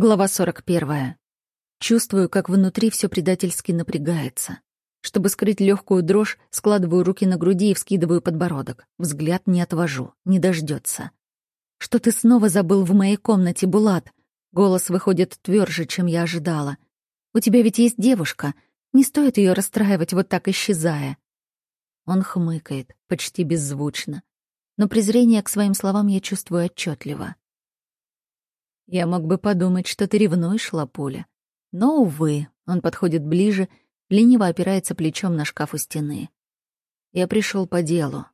Глава 41. Чувствую, как внутри все предательски напрягается. Чтобы скрыть легкую дрожь, складываю руки на груди и вскидываю подбородок. Взгляд не отвожу, не дождется. «Что ты снова забыл в моей комнате, Булат?» Голос выходит тверже, чем я ожидала. «У тебя ведь есть девушка. Не стоит ее расстраивать, вот так исчезая». Он хмыкает, почти беззвучно. Но презрение к своим словам я чувствую отчетливо. Я мог бы подумать, что ты ревнуешь, Лапуля. Но, увы, он подходит ближе, лениво опирается плечом на шкаф у стены. Я пришел по делу.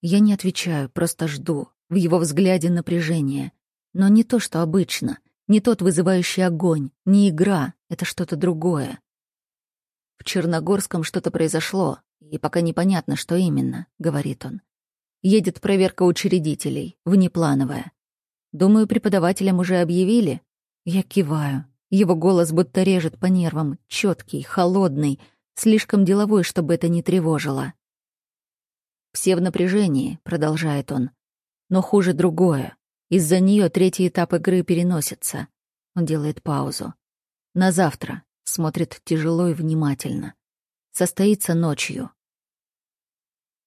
Я не отвечаю, просто жду. В его взгляде напряжение. Но не то, что обычно. Не тот вызывающий огонь. Не игра. Это что-то другое. В Черногорском что-то произошло, и пока непонятно, что именно, — говорит он. Едет проверка учредителей, внеплановая. Думаю, преподавателям уже объявили. Я киваю. Его голос будто режет по нервам, четкий, холодный, слишком деловой, чтобы это не тревожило. «Все в напряжении», — продолжает он. «Но хуже другое. Из-за нее третий этап игры переносится». Он делает паузу. «На завтра», — смотрит тяжело и внимательно. «Состоится ночью».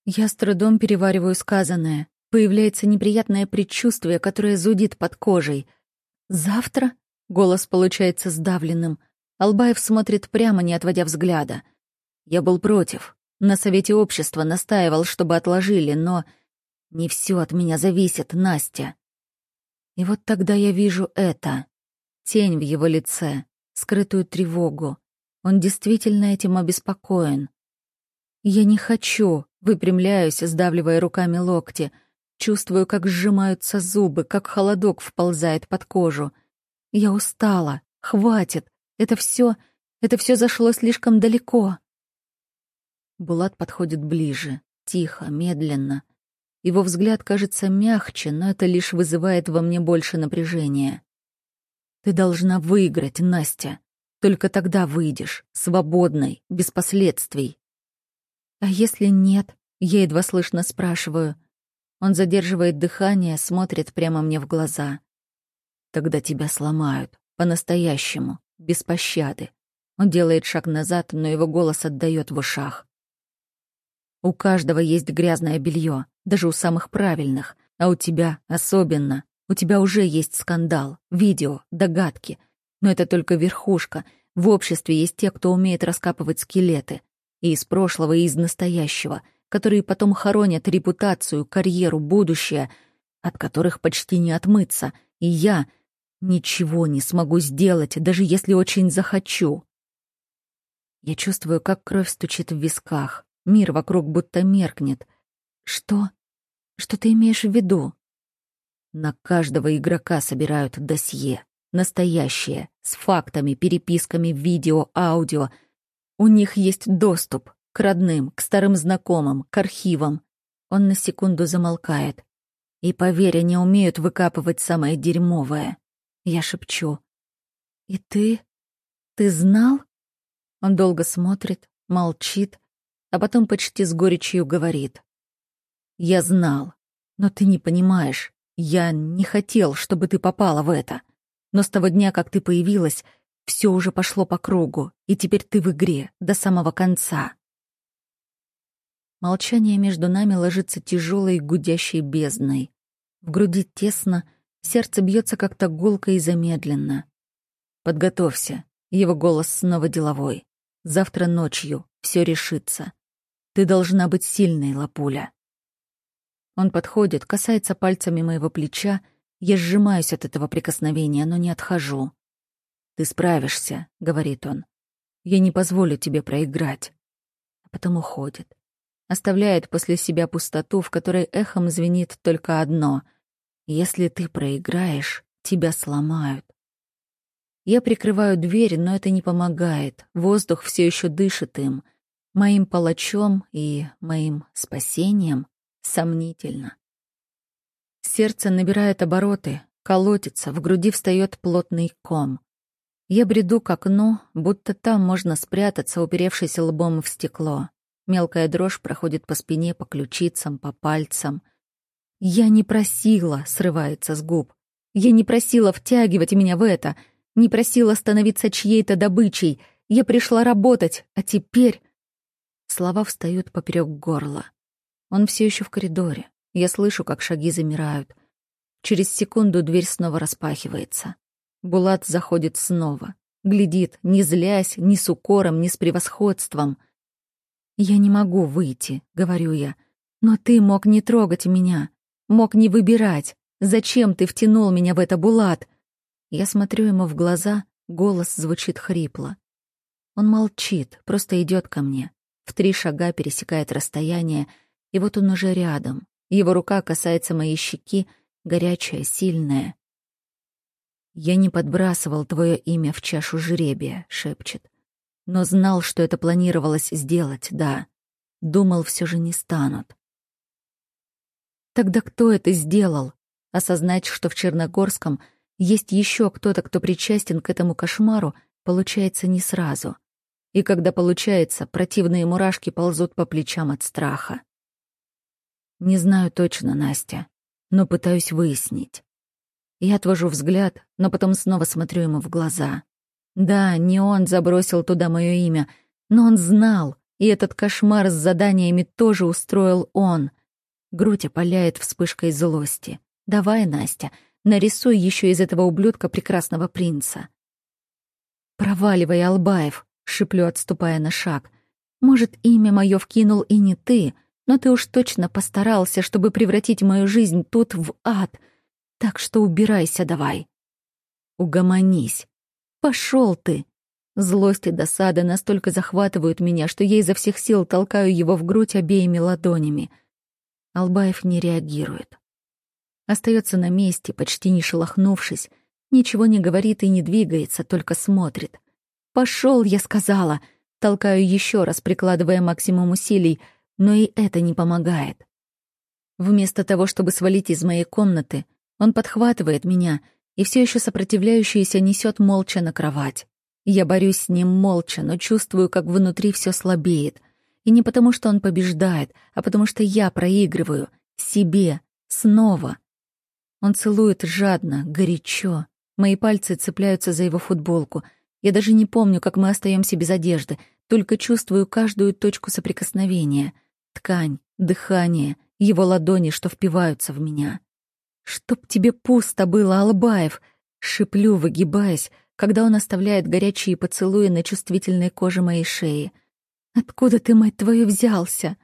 Я с трудом перевариваю сказанное. Появляется неприятное предчувствие, которое зудит под кожей. «Завтра?» — голос получается сдавленным. Албаев смотрит прямо, не отводя взгляда. «Я был против. На совете общества настаивал, чтобы отложили, но... Не все от меня зависит, Настя». И вот тогда я вижу это. Тень в его лице, скрытую тревогу. Он действительно этим обеспокоен. Я не хочу, выпрямляюсь, сдавливая руками локти — Чувствую, как сжимаются зубы, как холодок вползает под кожу. Я устала. Хватит. Это все, это все зашло слишком далеко. Булат подходит ближе, тихо, медленно. Его взгляд кажется мягче, но это лишь вызывает во мне больше напряжения. Ты должна выиграть, Настя. Только тогда выйдешь, свободной, без последствий. А если нет? Я едва слышно спрашиваю — он задерживает дыхание, смотрит прямо мне в глаза. Тогда тебя сломают. По-настоящему. Без пощады. Он делает шаг назад, но его голос отдает в ушах. У каждого есть грязное белье, даже у самых правильных, а у тебя особенно. У тебя уже есть скандал, видео, догадки. Но это только верхушка. В обществе есть те, кто умеет раскапывать скелеты. И из прошлого, и из настоящего — которые потом хоронят репутацию, карьеру, будущее, от которых почти не отмыться, и я ничего не смогу сделать, даже если очень захочу. Я чувствую, как кровь стучит в висках, мир вокруг будто меркнет. Что? Что ты имеешь в виду? На каждого игрока собирают досье. Настоящее, с фактами, переписками, видео, аудио. У них есть доступ, к родным, к старым знакомым, к архивам. Он на секунду замолкает. И, поверь, они умеют выкапывать самое дерьмовое. Я шепчу. «И ты? Ты знал?» Он долго смотрит, молчит, а потом почти с горечью говорит. «Я знал, но ты не понимаешь. Я не хотел, чтобы ты попала в это. Но с того дня, как ты появилась, все уже пошло по кругу, и теперь ты в игре до самого конца. Молчание между нами ложится тяжелой гудящей бездной. В груди тесно, сердце бьется как-то гулко и замедленно. «Подготовься». Его голос снова деловой. «Завтра ночью все решится. Ты должна быть сильной, Лапуля». Он подходит, касается пальцами моего плеча. Я сжимаюсь от этого прикосновения, но не отхожу. «Ты справишься», — говорит он. «Я не позволю тебе проиграть». А потом уходит оставляет после себя пустоту, в которой эхом звенит только одно — «Если ты проиграешь, тебя сломают». Я прикрываю дверь, но это не помогает. Воздух все еще дышит им. Моим палачом и моим спасением сомнительно. Сердце набирает обороты, колотится, в груди встает плотный ком. Я бреду к окну, будто там можно спрятаться, уперевшись лбом в стекло. Мелкая дрожь проходит по спине, по ключицам, по пальцам. «Я не просила», — срывается с губ. Я не просила втягивать меня в это, не просила становиться чьей-то добычей. Я пришла работать, а теперь... Слова встают поперек горла. Он все еще в коридоре. Я слышу, как шаги замирают. Через секунду дверь снова распахивается. Булат заходит снова. Глядит, не злясь, ни с укором, ни с превосходством. «Я не могу выйти», — говорю я. «Но ты мог не трогать меня, мог не выбирать. Зачем ты втянул меня в это, Булат?» Я смотрю ему в глаза, голос звучит хрипло. Он молчит, просто идет ко мне. В три шага пересекает расстояние, и вот он уже рядом. Его рука касается моей щеки, горячая, сильная. «Я не подбрасывал твое имя в чашу жребия», — шепчет. «Но знал, что это планировалось сделать, да. Думал, все же не станут». «Тогда кто это сделал?» Осознать, что в Черногорском есть еще кто-то, кто причастен к этому кошмару, получается не сразу. И когда получается, противные мурашки ползут по плечам от страха. Не знаю точно, Настя, но пытаюсь выяснить. Я отвожу взгляд, но потом снова смотрю ему в глаза. Да, не он забросил туда мое имя, но он знал, и этот кошмар с заданиями тоже устроил он. Грудь опаляет вспышкой злости. Давай, Настя, нарисуй еще из этого ублюдка прекрасного принца. Проваливай, Албаев, шиплю, отступая на шаг. Может, имя мое вкинул и не ты, но ты уж точно постарался, чтобы превратить мою жизнь тут в ад. Так что убирайся давай. Угомонись. Пошел ты. Злость и досада настолько захватывают меня, что я изо всех сил толкаю его в грудь обеими ладонями. Албаев не реагирует. Остается на месте, почти не шелохнувшись, ничего не говорит и не двигается, только смотрит. Пошел, я сказала. Толкаю еще раз, прикладывая максимум усилий, но и это не помогает. Вместо того, чтобы свалить из моей комнаты, он подхватывает меня и все еще сопротивляющийся несет молча на кровать. Я борюсь с ним молча, но чувствую, как внутри все слабеет. И не потому, что он побеждает, а потому что я проигрываю. Себе. Снова. Он целует жадно, горячо. Мои пальцы цепляются за его футболку. Я даже не помню, как мы остаемся без одежды, только чувствую каждую точку соприкосновения. Ткань, дыхание, его ладони, что впиваются в меня. «Чтоб тебе пусто было, Албаев!» Шиплю, выгибаясь, когда он оставляет горячие поцелуи на чувствительной коже моей шеи. «Откуда ты, мать твою, взялся?»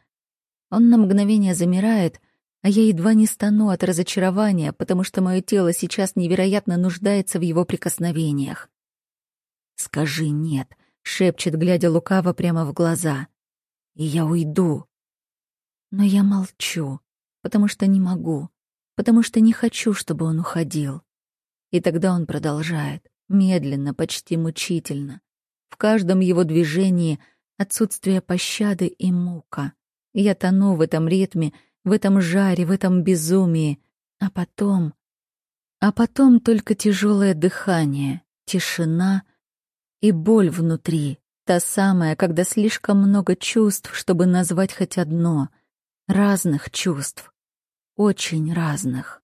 Он на мгновение замирает, а я едва не стану от разочарования, потому что мое тело сейчас невероятно нуждается в его прикосновениях. «Скажи нет», — шепчет, глядя лукаво прямо в глаза. «И я уйду». Но я молчу, потому что не могу, потому что не хочу, чтобы он уходил. И тогда он продолжает, медленно, почти мучительно. В каждом его движении отсутствие пощады и мука. Я тону в этом ритме, в этом жаре, в этом безумии. А потом... А потом только тяжелое дыхание, тишина и боль внутри. Та самая, когда слишком много чувств, чтобы назвать хоть одно. Разных чувств. Очень разных.